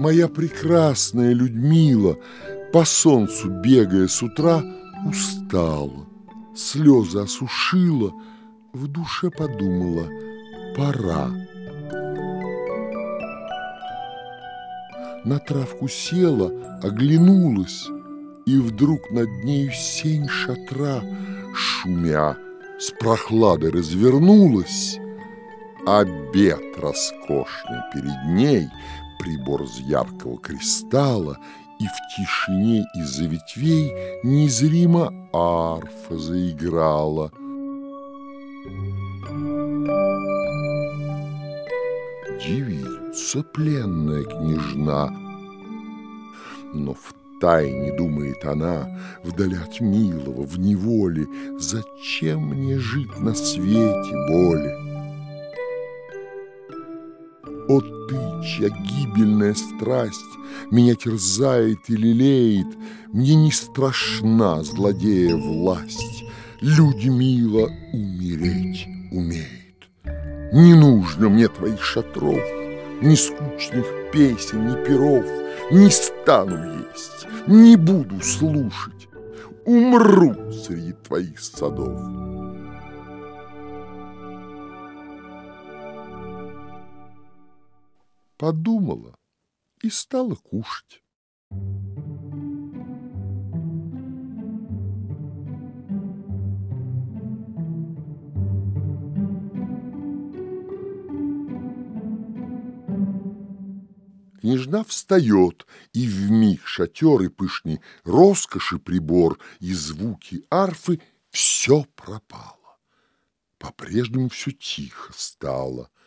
Моя прекрасная Людмила, по солнцу бегая с утра, устала, слезы осушила, в душе подумала, пора. На травку села, оглянулась, и вдруг над нею сень шатра, шумя, с прохладой развернулась, обед роскошный перед ней, прибор из яркого кристалла, и в тишине из-за ветвей незримо арфа заиграла. Девица пленная княжна, но в тайне думает она, вдали от милого, в неволе, зачем мне жить на свете боли? О ты, чья гибельная страсть Меня терзает и лелеет, Мне не страшна злодея власть, Людмила умереть умеет. Не нужно мне твоих шатров, Ни скучных песен, ни перов, Не стану есть, не буду слушать, Умру среди твоих садов. Подумала и стала кушать. Княжна встает, и вмиг шатер и пышный роскоши прибор и звуки арфы все пропало. По-прежнему все тихо стало —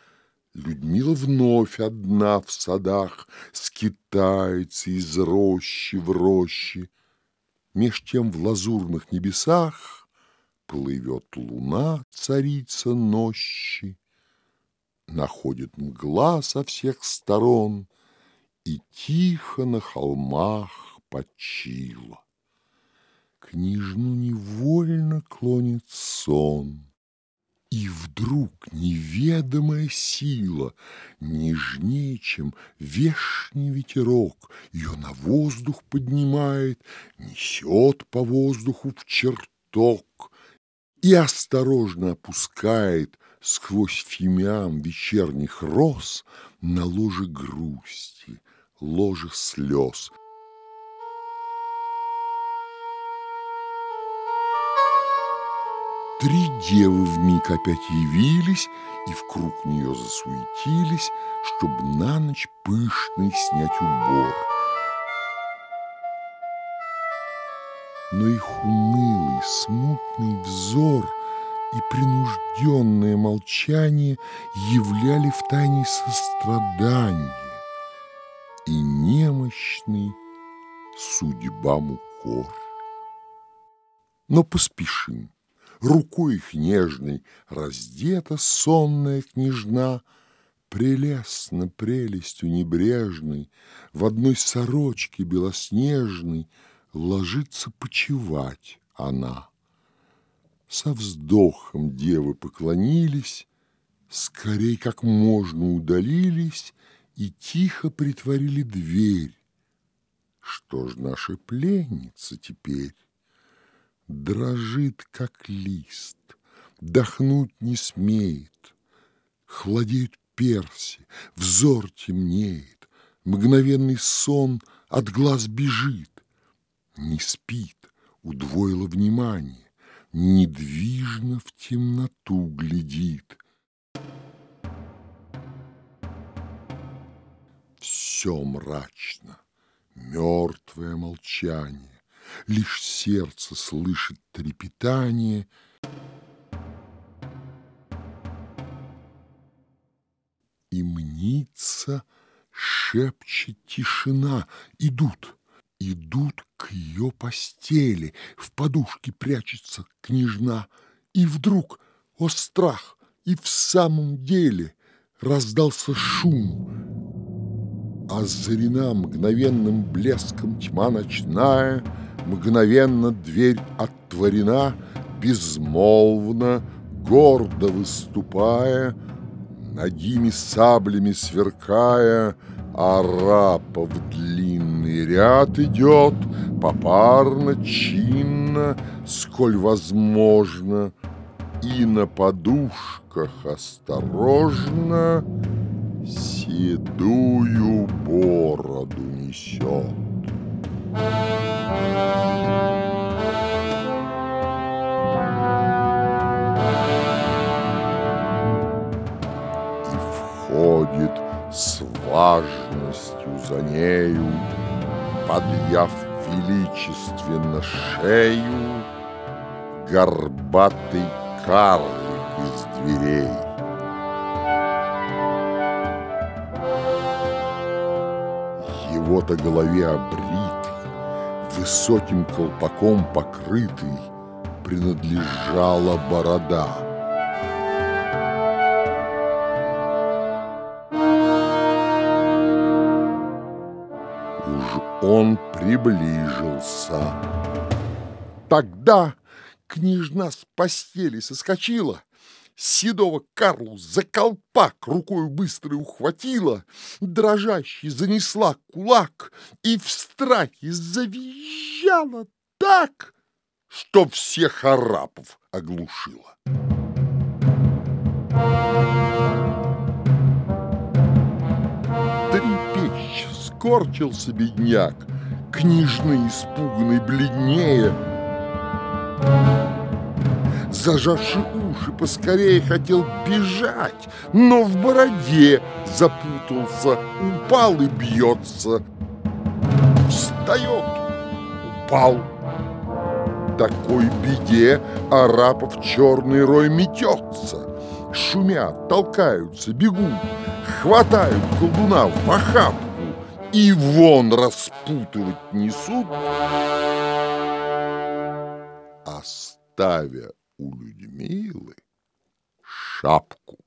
Людмила вновь одна в садах Скитается из рощи в рощи. Меж тем в лазурных небесах Плывет луна, царица нощи. Находит мгла со всех сторон И тихо на холмах почила. Книжну невольно клонит сон. И вдруг неведомая сила, нежнее, чем вешний ветерок, ее на воздух поднимает, несет по воздуху в чертог и осторожно опускает сквозь фимиам вечерних роз на ложе грусти, ложе слез — Три девы вмиг опять явились и в круг нее засуетились, чтобы на ночь пышный снять убор. Но их унылый, смутный взор и принужденное молчание являли в тайне сострадание и немощный судьбам укор. Но поспешим рукой их нежной раздета сонная княжна, Прелестно прелестью небрежной В одной сорочке белоснежной Ложится почевать она. Со вздохом девы поклонились, Скорей как можно удалились И тихо притворили дверь. Что ж наша пленница теперь? Дрожит, как лист, дохнуть не смеет. Хладеют перси, взор темнеет, мгновенный сон от глаз бежит. Не спит, удвоило внимание, недвижно в темноту глядит. Все мрачно, мертвое молчание лишь сердце слышит трепетание. И мнится, шепчет тишина, идут, идут к ее постели, в подушке прячется княжна, и вдруг, о страх, и в самом деле раздался шум, озарена мгновенным блеском тьма ночная — Мгновенно дверь отворена, безмолвно, гордо выступая, Ногими саблями сверкая, Арапов длинный ряд идет, Попарно, чинно, сколь возможно, И на подушках осторожно Седую бороду несет. И входит с важностью за нею, Подъяв величественно шею, Горбатый карлик из дверей. Его-то голове обритый, Высоким колпаком покрытый, Принадлежала борода — он приближился. Тогда княжна с постели соскочила, Седого Карлу за колпак рукой быстро ухватила, Дрожащий занесла кулак И в страхе завизжала так, Что всех арапов оглушила. скорчился бедняк, книжный испуганный бледнее. Зажавши уши, поскорее хотел бежать, но в бороде запутался, упал и бьется. Встает, упал. Такой беде арапов черный рой метется. Шумят, толкаются, бегут, хватают колдуна в охапку и вон распутывать несут, оставя у Людмилы шапку.